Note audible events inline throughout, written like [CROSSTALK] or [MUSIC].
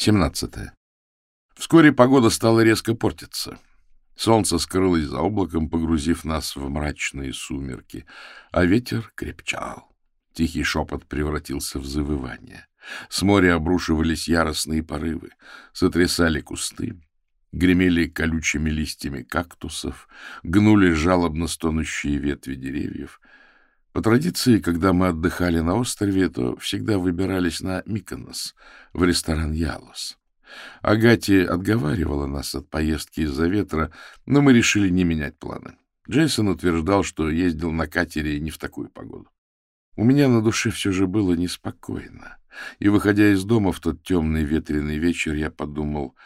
17. Вскоре погода стала резко портиться. Солнце скрылось за облаком, погрузив нас в мрачные сумерки, а ветер крепчал. Тихий шепот превратился в завывание. С моря обрушивались яростные порывы, сотрясали кусты, гремели колючими листьями кактусов, гнули жалобно стонущие ветви деревьев. По традиции, когда мы отдыхали на острове, то всегда выбирались на Миконос, в ресторан «Ялос». Агати отговаривала нас от поездки из-за ветра, но мы решили не менять планы. Джейсон утверждал, что ездил на катере не в такую погоду. У меня на душе все же было неспокойно, и, выходя из дома в тот темный ветреный вечер, я подумал,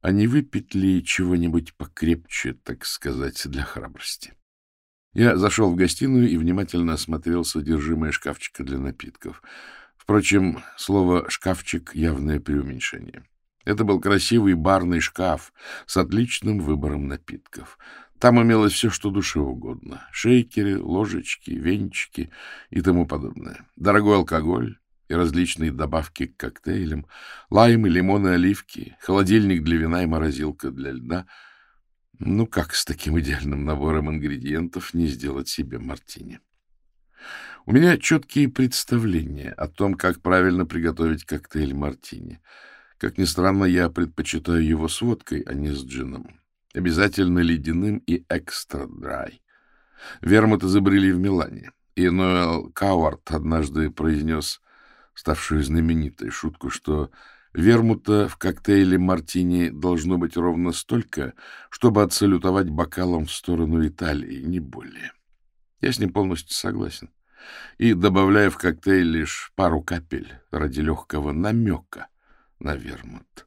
а не выпить ли чего-нибудь покрепче, так сказать, для храбрости. Я зашел в гостиную и внимательно осмотрел содержимое шкафчика для напитков. Впрочем, слово «шкафчик» — явное преуменьшение. Это был красивый барный шкаф с отличным выбором напитков. Там имелось все, что душе угодно. Шейкеры, ложечки, венчики и тому подобное. Дорогой алкоголь и различные добавки к коктейлям, лаймы, лимоны, оливки, холодильник для вина и морозилка для льда — ну как с таким идеальным набором ингредиентов не сделать себе мартини? У меня четкие представления о том, как правильно приготовить коктейль мартини. Как ни странно, я предпочитаю его с водкой, а не с джином. Обязательно ледяным и экстра-драй. Вермут изобрели в Милане, и Ноэл Кауарт однажды произнес ставшую знаменитой шутку, что Вермута в коктейле мартини должно быть ровно столько, чтобы отсалютовать бокалом в сторону Италии, не более. Я с ним полностью согласен. И добавляю в коктейль лишь пару капель ради легкого намека на вермут.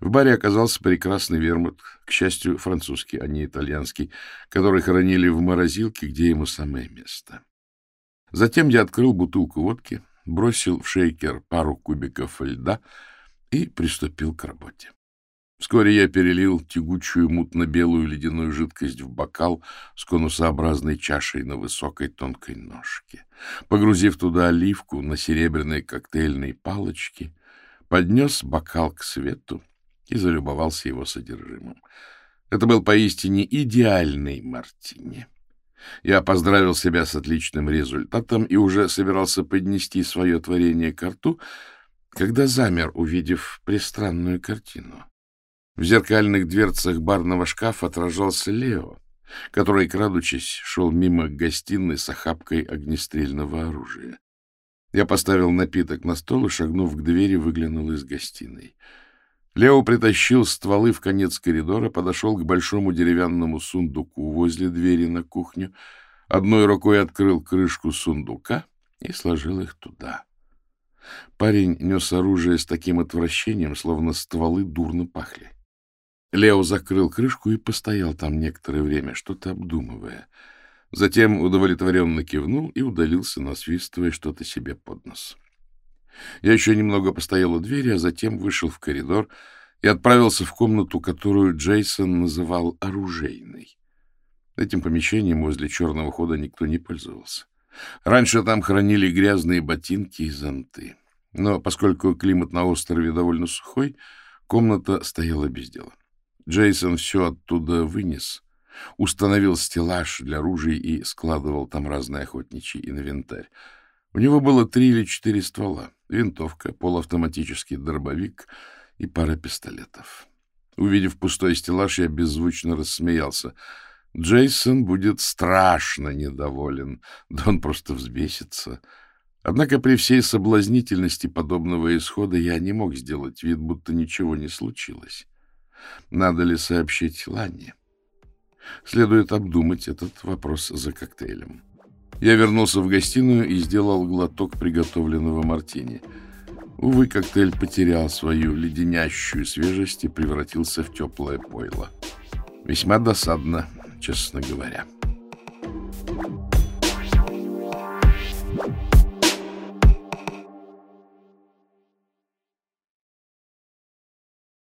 В баре оказался прекрасный вермут, к счастью, французский, а не итальянский, который хранили в морозилке, где ему самое место. Затем я открыл бутылку водки, бросил в шейкер пару кубиков льда — и приступил к работе. Вскоре я перелил тягучую мутно-белую ледяную жидкость в бокал с конусообразной чашей на высокой тонкой ножке. Погрузив туда оливку на серебряной коктейльной палочке, поднес бокал к свету и залюбовался его содержимым. Это был поистине идеальный мартини. Я поздравил себя с отличным результатом и уже собирался поднести свое творение к рту, когда замер, увидев пристранную картину. В зеркальных дверцах барного шкафа отражался Лео, который, крадучись, шел мимо гостиной с охапкой огнестрельного оружия. Я поставил напиток на стол и, шагнув к двери, выглянул из гостиной. Лео притащил стволы в конец коридора, подошел к большому деревянному сундуку возле двери на кухню, одной рукой открыл крышку сундука и сложил их туда. Парень нес оружие с таким отвращением, словно стволы дурно пахли. Лео закрыл крышку и постоял там некоторое время, что-то обдумывая. Затем удовлетворенно кивнул и удалился, насвистывая что-то себе под нос. Я еще немного постоял у двери, а затем вышел в коридор и отправился в комнату, которую Джейсон называл оружейной. Этим помещением возле черного хода никто не пользовался. Раньше там хранили грязные ботинки и зонты. Но поскольку климат на острове довольно сухой, комната стояла без дела. Джейсон все оттуда вынес, установил стеллаж для ружей и складывал там разный охотничий инвентарь. У него было три или четыре ствола, винтовка, полуавтоматический дробовик и пара пистолетов. Увидев пустой стеллаж, я беззвучно рассмеялся — Джейсон будет страшно недоволен, [LAUGHS] да он просто взбесится. Однако при всей соблазнительности подобного исхода я не мог сделать вид, будто ничего не случилось. Надо ли сообщить Ланне? Следует обдумать этот вопрос за коктейлем. Я вернулся в гостиную и сделал глоток приготовленного мартини. Увы, коктейль потерял свою леденящую свежесть и превратился в теплое пойло. Весьма досадно, честно говоря.